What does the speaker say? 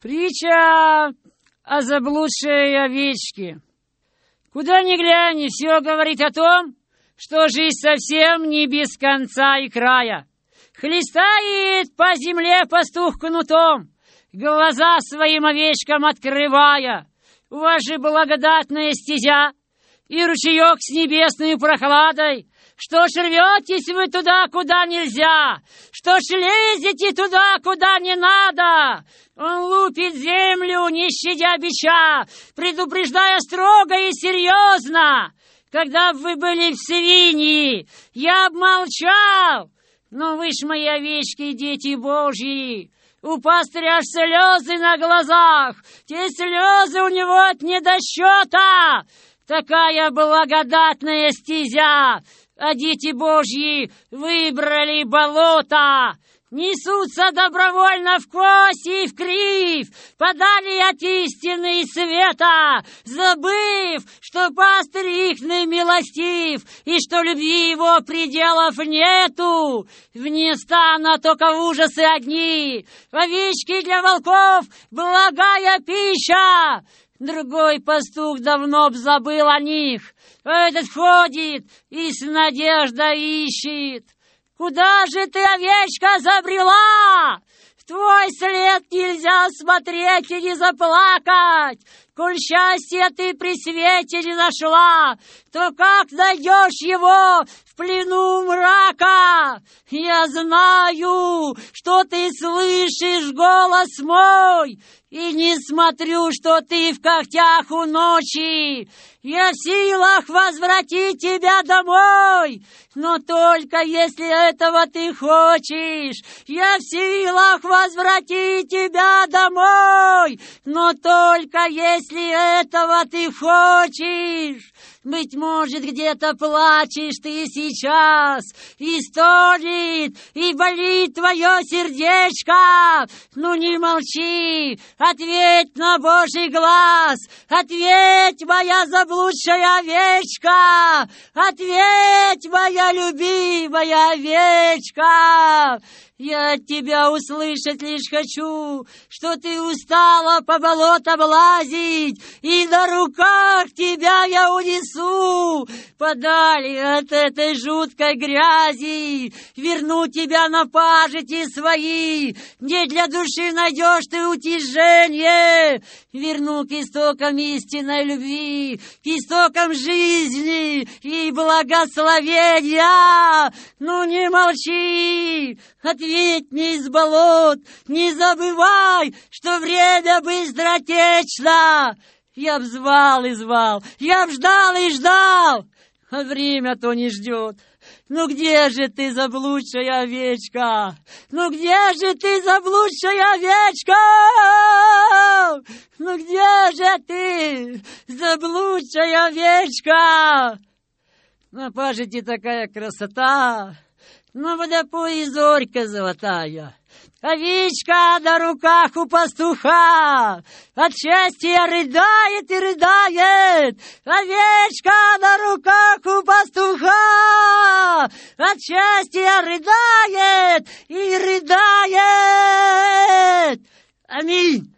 Притча о заблудшей овечке. Куда ни глянь, все говорит о том, что жизнь совсем не без конца и края. Хлестает по земле пастух кнутом, глаза своим овечкам открывая. У вас же благодатная стезя и ручеек с небесной прохладой, что ж рветесь вы туда, куда нельзя, что ж лезете туда, куда не надо. Он лупит землю, не щадя бича, предупреждая строго и серьезно. Когда вы были в свиньи, я обмолчал, но вы ж мои овечки, дети Божьи, у пастыря аж слезы на глазах, те слезы у него от недосчета. Такая благодатная стезя, а дети Божьи выбрали болото несутся добровольно в кость и в крив, подали от истины и света, забыв, что пастырь их милостив, и что любви его пределов нету. Вне стана только ужасы огни, овечки для волков благая пища. Другой пастух давно б забыл о них, а этот ходит и с надеждой ищет. Куда же ты, овечка, забрела? В твой след нельзя смотреть и не заплакать. Коль счастье ты при свете не нашла, то как найдешь его в плену? Я знаю, что ты слышишь голос мой, и не смотрю, что ты в когтях у ночи. Я в силах возвратить тебя домой, но только если этого ты хочешь. Я в силах возвратить тебя домой, но только если этого ты хочешь. Быть может, где-то плачешь ты сейчас, и стонет, и болит твое сердечко. Ну не молчи, ответь на Божий глаз, ответь, моя заблудшая овечка, ответь, моя любимая овечка. Я от тебя услышать лишь хочу, что ты устала по болотам лазить, и на руках тебя я унесу подали от этой жуткой грязи, верну тебя на пажити свои, где для души найдешь ты утешение, верну к истокам истинной любви, к истокам жизни и благословения. Ну не молчи, ответь мне из болот, не забывай, что время быстротечно. Я б звал и звал, я б ждал и ждал, а время-то не ждет. Ну где же ты, заблудшая овечка? Ну где же ты, заблудшая овечка? Ну где же ты, заблудшая овечка? На пажите такая красота, ну водопой и зорька золотая. Овечка на руках у пастуха, от счастья рыдает и рыдает. Овечка на руках у пастуха, от счастья рыдает и рыдает. Аминь.